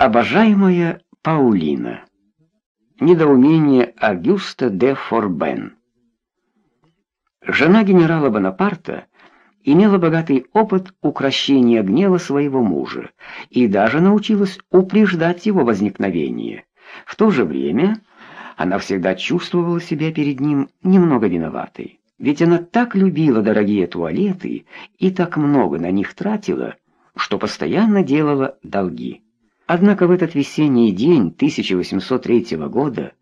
Обожаемая Паулина. Недоумение Агюста де Форбен. Жена генерала Бонапарта имела богатый опыт укрощения гнева своего мужа и даже научилась упреждать его возникновение. В то же время она всегда чувствовала себя перед ним немного виноватой. Ведь она так любила дорогие туалеты и так много на них тратила, что постоянно делала долги. Однако в этот весенний день 1803 года,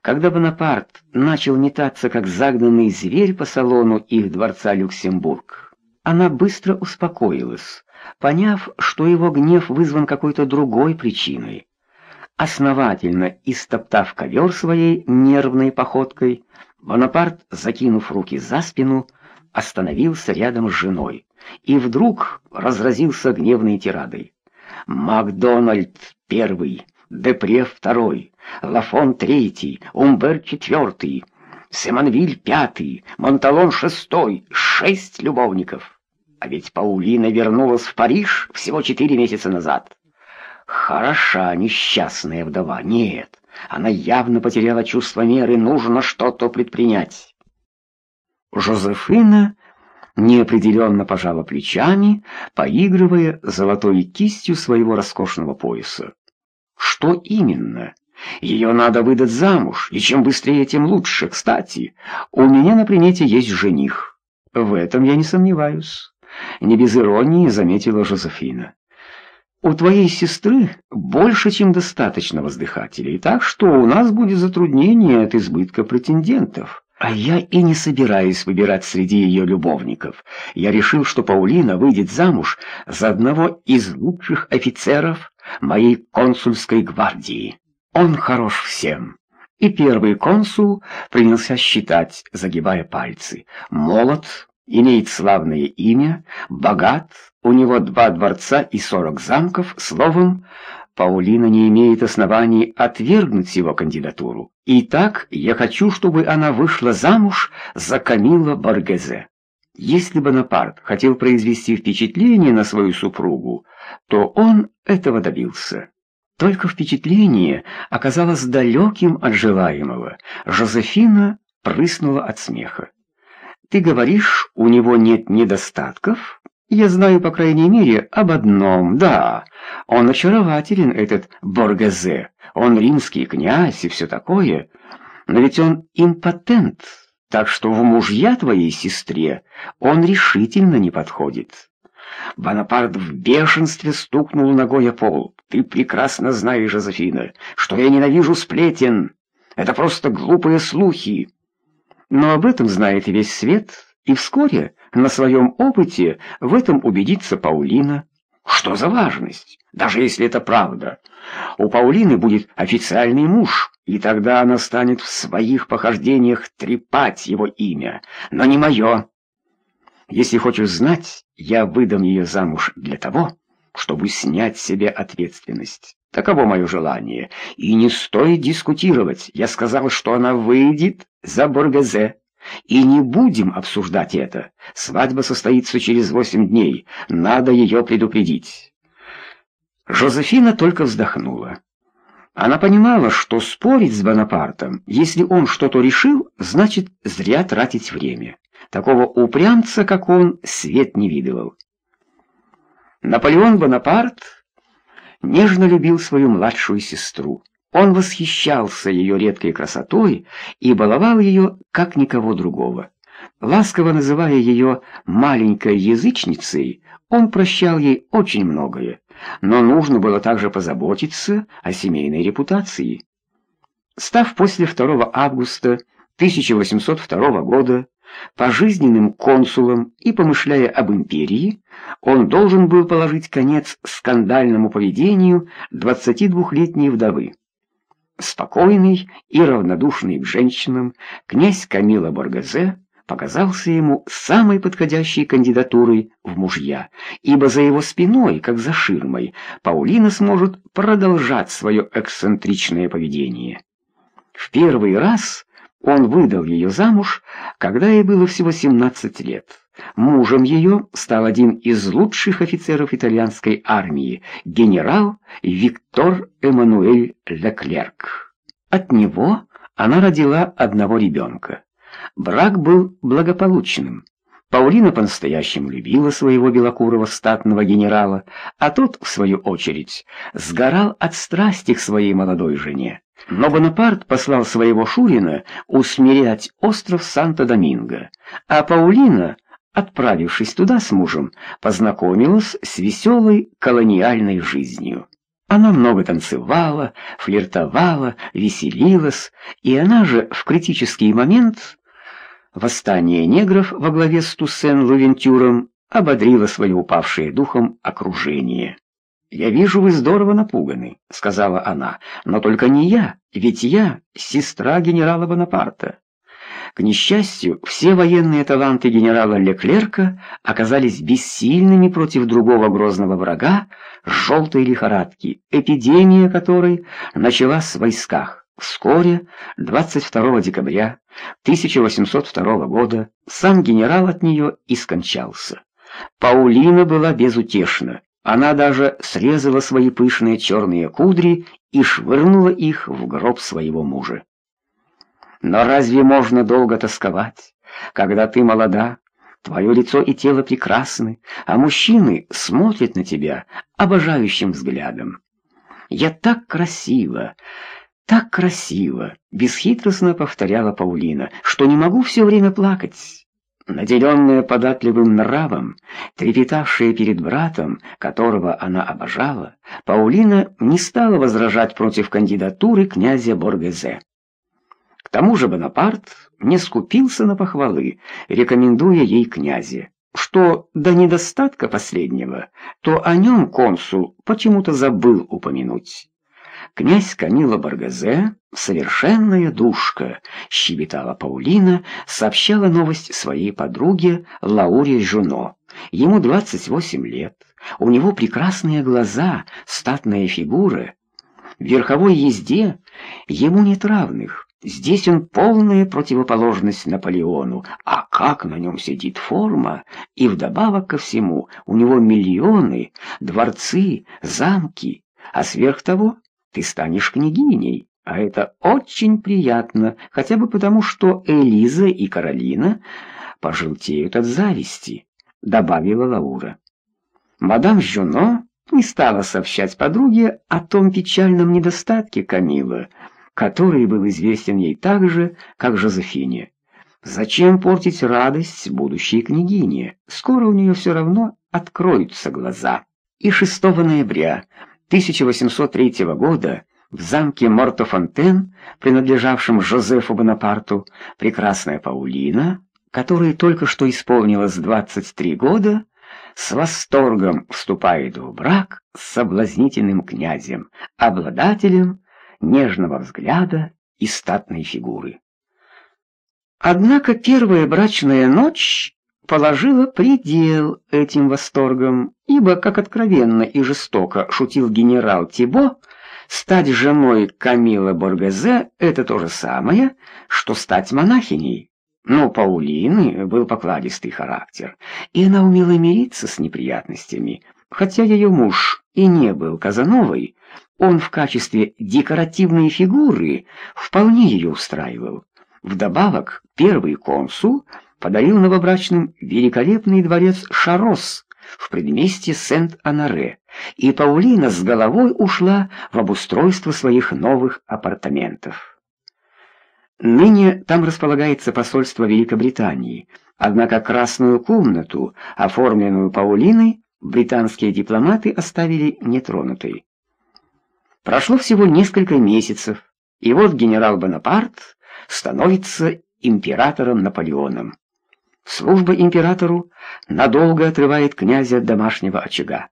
когда Бонапарт начал метаться как загнанный зверь по салону их дворца Люксембург, она быстро успокоилась, поняв, что его гнев вызван какой-то другой причиной. Основательно истоптав ковер своей нервной походкой, Бонапарт, закинув руки за спину, остановился рядом с женой и вдруг разразился гневной тирадой. Макдональд первый, Депре второй, Лафон третий, Умбер четвертый, Семанвиль пятый, Монталон шестой, шесть любовников. А ведь Паулина вернулась в Париж всего четыре месяца назад. Хороша несчастная вдова. Нет, она явно потеряла чувство меры, нужно что-то предпринять. Жозефина неопределенно пожала плечами, поигрывая золотой кистью своего роскошного пояса. Что именно? Ее надо выдать замуж, и чем быстрее, тем лучше. Кстати, у меня на примете есть жених. В этом я не сомневаюсь. Не без иронии заметила Жозефина. У твоей сестры больше, чем достаточно воздыхателей, так что у нас будет затруднение от избытка претендентов. А я и не собираюсь выбирать среди ее любовников. Я решил, что Паулина выйдет замуж за одного из лучших офицеров моей консульской гвардии. Он хорош всем. И первый консул принялся считать, загибая пальцы. Молод, имеет славное имя, богат, у него два дворца и сорок замков, словом, Паулина не имеет оснований отвергнуть его кандидатуру. Итак, я хочу, чтобы она вышла замуж за Камила Боргезе. Если Бонапарт хотел произвести впечатление на свою супругу, то он этого добился. Только впечатление оказалось далеким от желаемого. Жозефина прыснула от смеха. «Ты говоришь, у него нет недостатков?» Я знаю, по крайней мере, об одном, да. Он очарователен, этот Боргезе. Он римский князь и все такое. Но ведь он импотент, так что в мужья твоей сестре он решительно не подходит. Бонапарт в бешенстве стукнул ногой о пол. Ты прекрасно знаешь, Жозефина, что я ненавижу сплетен. Это просто глупые слухи. Но об этом знает и весь свет, и вскоре на своем опыте в этом убедится Паулина. Что за важность, даже если это правда? У Паулины будет официальный муж, и тогда она станет в своих похождениях трепать его имя, но не мое. Если хочешь знать, я выдам ее замуж для того, чтобы снять себе ответственность. Таково мое желание, и не стоит дискутировать. Я сказал, что она выйдет за Боргезе. И не будем обсуждать это. Свадьба состоится через восемь дней. Надо ее предупредить. Жозефина только вздохнула. Она понимала, что спорить с Бонапартом, если он что-то решил, значит зря тратить время. Такого упрямца, как он, свет не видывал. Наполеон Бонапарт нежно любил свою младшую сестру. Он восхищался ее редкой красотой и баловал ее, как никого другого. Ласково называя ее «маленькой язычницей», он прощал ей очень многое, но нужно было также позаботиться о семейной репутации. Став после 2 августа 1802 года пожизненным консулом и помышляя об империи, он должен был положить конец скандальному поведению 22-летней вдовы. Спокойный и равнодушный к женщинам, князь Камила Боргазе показался ему самой подходящей кандидатурой в мужья, ибо за его спиной, как за ширмой, Паулина сможет продолжать свое эксцентричное поведение. В первый раз Он выдал ее замуж, когда ей было всего 17 лет. Мужем ее стал один из лучших офицеров итальянской армии, генерал Виктор Эммануэль Леклерк. От него она родила одного ребенка. Брак был благополучным. Паулина по-настоящему любила своего белокурого статного генерала, а тот, в свою очередь, сгорал от страсти к своей молодой жене. Но Бонапарт послал своего Шурина усмирять остров Санто-Доминго, а Паулина, отправившись туда с мужем, познакомилась с веселой колониальной жизнью. Она много танцевала, флиртовала, веселилась, и она же в критический момент восстания негров во главе с Туссен-Лувентюром ободрило свое упавшее духом окружение. «Я вижу, вы здорово напуганы», — сказала она, — «но только не я, ведь я сестра генерала Бонапарта». К несчастью, все военные таланты генерала Леклерка оказались бессильными против другого грозного врага — желтой лихорадки, эпидемия которой началась в войсках. Вскоре, 22 декабря 1802 года, сам генерал от нее и скончался. Паулина была безутешна. Она даже срезала свои пышные черные кудри и швырнула их в гроб своего мужа. Но разве можно долго тосковать, когда ты молода, твое лицо и тело прекрасны, а мужчины смотрят на тебя обожающим взглядом? Я так красива, так красиво, бесхитростно повторяла Паулина, что не могу все время плакать. Наделенная податливым нравом, трепетавшая перед братом, которого она обожала, Паулина не стала возражать против кандидатуры князя Боргезе. К тому же Бонапарт не скупился на похвалы, рекомендуя ей князя. Что до недостатка последнего, то о нем консул почему-то забыл упомянуть. Князь Камила Баргазе, совершенная душка, щебетала Паулина, сообщала новость своей подруге Лауре Жуно. Ему 28 лет, у него прекрасные глаза, статная фигура. В верховой езде ему нет равных. Здесь он полная противоположность Наполеону, а как на нем сидит форма, и вдобавок ко всему у него миллионы, дворцы, замки, а сверх того ты станешь княгиней, а это очень приятно, хотя бы потому, что Элиза и Каролина пожелтеют от зависти», — добавила Лаура. Мадам Жюно не стала сообщать подруге о том печальном недостатке Камила, который был известен ей так же, как Жозефине. Зачем портить радость будущей княгине? Скоро у нее все равно откроются глаза. И 6 ноября 1803 года в замке Мортофонтен, принадлежавшем Жозефу Бонапарту, прекрасная Паулина, которой только что исполнилось 23 года, с восторгом вступает в брак с соблазнительным князем, обладателем нежного взгляда и статной фигуры. Однако первая брачная ночь положила предел этим восторгам, ибо, как откровенно и жестоко шутил генерал Тибо, стать женой Камила Боргезе — это то же самое, что стать монахиней. Но Паулины был покладистый характер, и она умела мириться с неприятностями, хотя ее муж и не был Казановой, он в качестве декоративной фигуры вполне ее устраивал. Вдобавок, первый консул — подарил новобрачным великолепный дворец Шарос в предместье Сент-Анаре, и Паулина с головой ушла в обустройство своих новых апартаментов. Ныне там располагается посольство Великобритании, однако красную комнату, оформленную Паулиной, британские дипломаты оставили нетронутой. Прошло всего несколько месяцев, и вот генерал Бонапарт становится императором Наполеоном. Служба императору надолго отрывает князя от домашнего очага.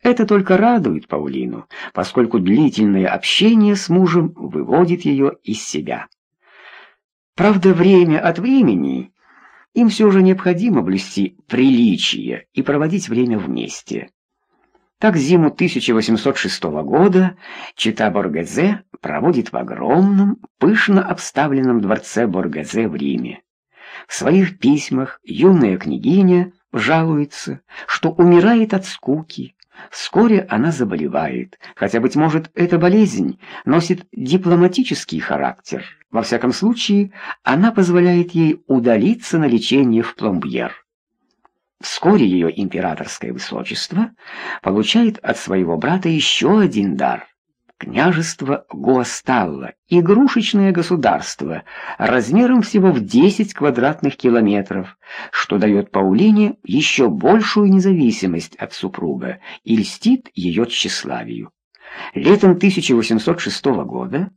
Это только радует Паулину, поскольку длительное общение с мужем выводит ее из себя. Правда, время от времени им все же необходимо блюсти приличие и проводить время вместе. Так зиму 1806 года чита Боргезе проводит в огромном, пышно обставленном дворце Боргезе в Риме. В своих письмах юная княгиня жалуется, что умирает от скуки. Вскоре она заболевает, хотя, быть может, эта болезнь носит дипломатический характер. Во всяком случае, она позволяет ей удалиться на лечение в Пломбьер. Вскоре ее императорское высочество получает от своего брата еще один дар – княжество Гуасталла, игрушечное государство размером всего в 10 квадратных километров, что дает Паулине еще большую независимость от супруга и льстит ее тщеславию. Летом 1806 года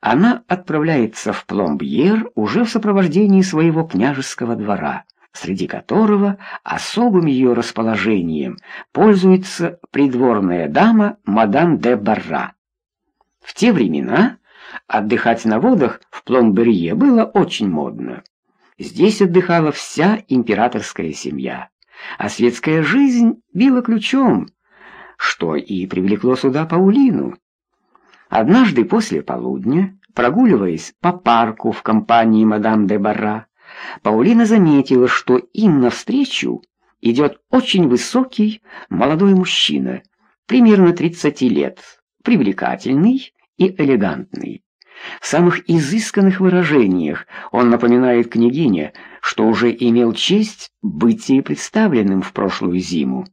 она отправляется в Пломбьер уже в сопровождении своего княжеского двора среди которого особым ее расположением пользуется придворная дама мадам де Барра. В те времена отдыхать на водах в Пломберье было очень модно. Здесь отдыхала вся императорская семья, а светская жизнь била ключом, что и привлекло сюда Паулину. Однажды после полудня, прогуливаясь по парку в компании мадам де Барра, Паулина заметила, что им навстречу идет очень высокий молодой мужчина, примерно 30 лет, привлекательный и элегантный. В самых изысканных выражениях он напоминает княгине, что уже имел честь быть ей представленным в прошлую зиму.